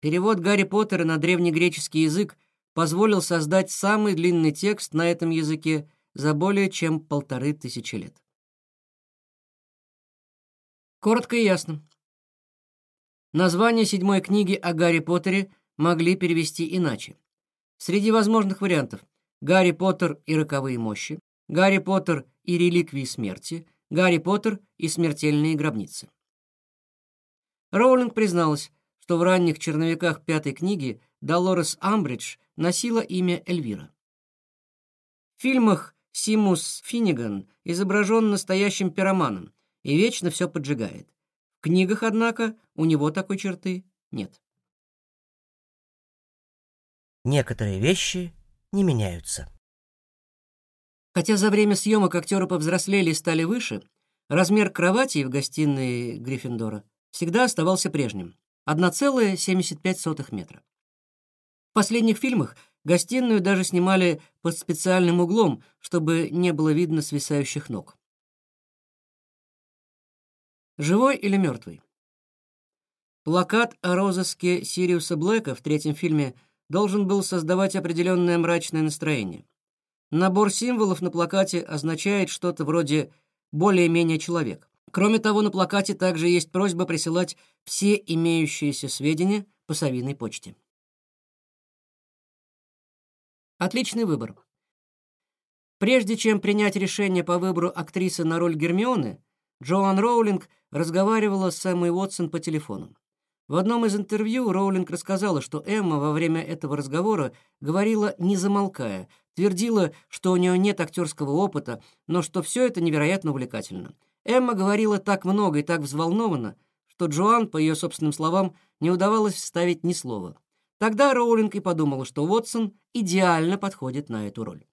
Перевод Гарри Поттера на древнегреческий язык позволил создать самый длинный текст на этом языке за более чем полторы тысячи лет. Коротко и ясно. Название седьмой книги о Гарри Поттере могли перевести иначе. Среди возможных вариантов «Гарри Поттер и роковые мощи», «Гарри Поттер и реликвии смерти», «Гарри Поттер и смертельные гробницы». Роулинг призналась, что в ранних черновиках пятой книги Долорес Амбридж носила имя Эльвира. В фильмах Симус Финниган изображен настоящим пироманом и вечно все поджигает. В книгах, однако, у него такой черты нет. Некоторые вещи не меняются. Хотя за время съемок актеры повзрослели и стали выше, размер кровати в гостиной Гриффиндора всегда оставался прежним. 1,75 метра. В последних фильмах гостиную даже снимали под специальным углом, чтобы не было видно свисающих ног. Живой или мертвый? Плакат о розыске Сириуса Блэка в третьем фильме должен был создавать определенное мрачное настроение. Набор символов на плакате означает что-то вроде «более-менее человек». Кроме того, на плакате также есть просьба присылать все имеющиеся сведения по совиной почте. Отличный выбор. Прежде чем принять решение по выбору актрисы на роль Гермионы, Джоан Роулинг разговаривала с Эммой Уотсон по телефону. В одном из интервью Роулинг рассказала, что Эмма во время этого разговора говорила не замолкая, твердила, что у нее нет актерского опыта, но что все это невероятно увлекательно — Эмма говорила так много и так взволнованно, что Джоан, по ее собственным словам, не удавалось вставить ни слова. Тогда Роулинг и подумала, что Уотсон идеально подходит на эту роль.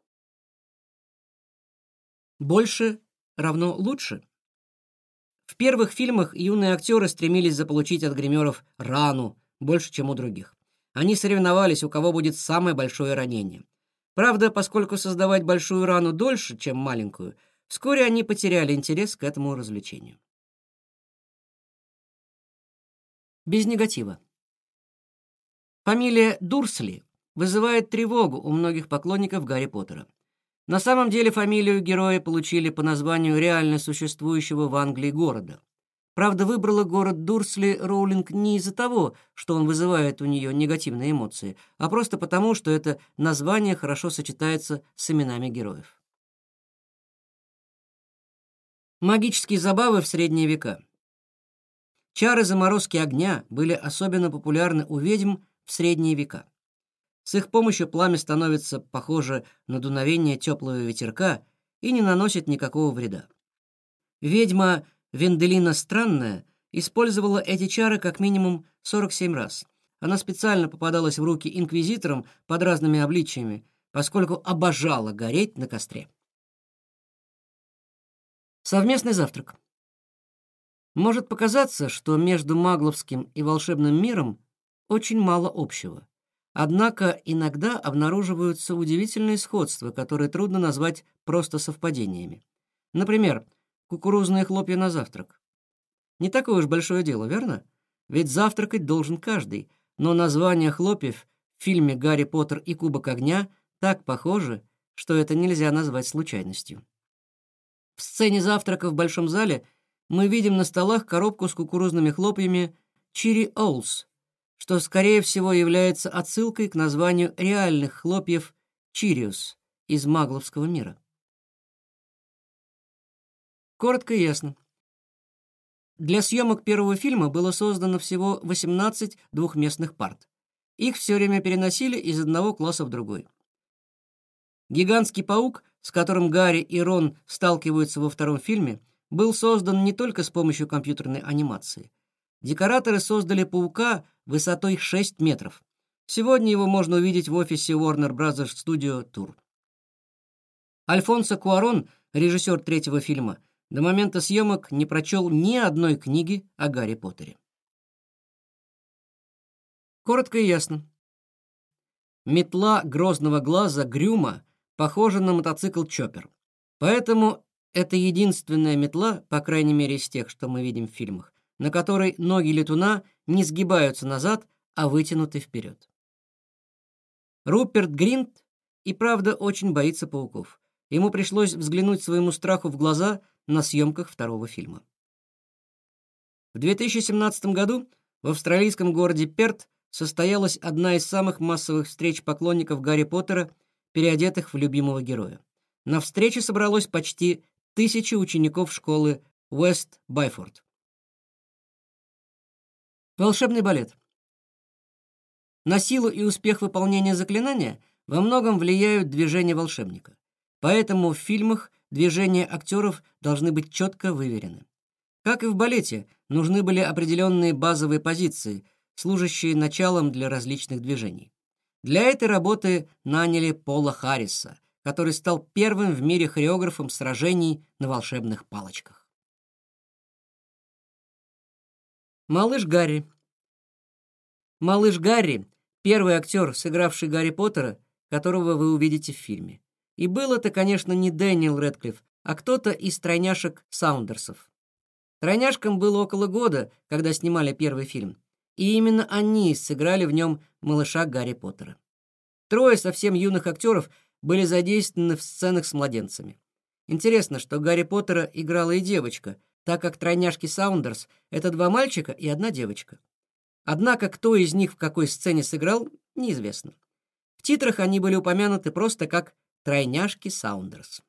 Больше равно лучше. В первых фильмах юные актеры стремились заполучить от гримеров рану больше, чем у других. Они соревновались, у кого будет самое большое ранение. Правда, поскольку создавать большую рану дольше, чем маленькую, Вскоре они потеряли интерес к этому развлечению. Без негатива. Фамилия Дурсли вызывает тревогу у многих поклонников Гарри Поттера. На самом деле фамилию героя получили по названию реально существующего в Англии города. Правда, выбрала город Дурсли Роулинг не из-за того, что он вызывает у нее негативные эмоции, а просто потому, что это название хорошо сочетается с именами героев. Магические забавы в средние века. Чары заморозки огня были особенно популярны у ведьм в средние века. С их помощью пламя становится похоже на дуновение теплого ветерка и не наносит никакого вреда. Ведьма Венделина Странная использовала эти чары как минимум 47 раз. Она специально попадалась в руки инквизиторам под разными обличиями, поскольку обожала гореть на костре. Совместный завтрак. Может показаться, что между магловским и волшебным миром очень мало общего. Однако иногда обнаруживаются удивительные сходства, которые трудно назвать просто совпадениями. Например, кукурузные хлопья на завтрак. Не такое уж большое дело, верно? Ведь завтракать должен каждый, но название хлопьев в фильме «Гарри Поттер и Кубок огня» так похожи, что это нельзя назвать случайностью. В сцене завтрака в большом зале мы видим на столах коробку с кукурузными хлопьями «Чири Оулс», что, скорее всего, является отсылкой к названию реальных хлопьев «Чириус» из магловского мира. Коротко и ясно. Для съемок первого фильма было создано всего 18 двухместных парт. Их все время переносили из одного класса в другой. Гигантский паук — с которым Гарри и Рон сталкиваются во втором фильме, был создан не только с помощью компьютерной анимации. Декораторы создали паука высотой 6 метров. Сегодня его можно увидеть в офисе Warner Bros. Studio Tour. Альфонсо Куарон, режиссер третьего фильма, до момента съемок не прочел ни одной книги о Гарри Поттере. Коротко и ясно. Метла грозного глаза Грюма похожа на мотоцикл Чоппер. Поэтому это единственная метла, по крайней мере из тех, что мы видим в фильмах, на которой ноги летуна не сгибаются назад, а вытянуты вперед. Руперт Гринт и правда очень боится пауков. Ему пришлось взглянуть своему страху в глаза на съемках второго фильма. В 2017 году в австралийском городе Перт состоялась одна из самых массовых встреч поклонников Гарри Поттера, переодетых в любимого героя. На встрече собралось почти тысячи учеников школы Уэст Байфорд. Волшебный балет. На силу и успех выполнения заклинания во многом влияют движения волшебника. Поэтому в фильмах движения актеров должны быть четко выверены. Как и в балете, нужны были определенные базовые позиции, служащие началом для различных движений. Для этой работы наняли Пола Харриса, который стал первым в мире хореографом сражений на волшебных палочках. Малыш Гарри. Малыш Гарри — первый актер, сыгравший Гарри Поттера, которого вы увидите в фильме. И был это, конечно, не Дэниел Рэдклифф, а кто-то из тройняшек Саундерсов. Тройняшкам было около года, когда снимали первый фильм, и именно они сыграли в нем малыша Гарри Поттера. Трое совсем юных актеров были задействованы в сценах с младенцами. Интересно, что Гарри Поттера играла и девочка, так как тройняшки Саундерс — это два мальчика и одна девочка. Однако кто из них в какой сцене сыграл, неизвестно. В титрах они были упомянуты просто как «тройняшки Саундерс».